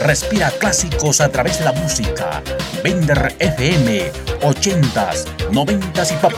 Respira clásicos a través de la música. Vender FM, 80s, 90s y pop.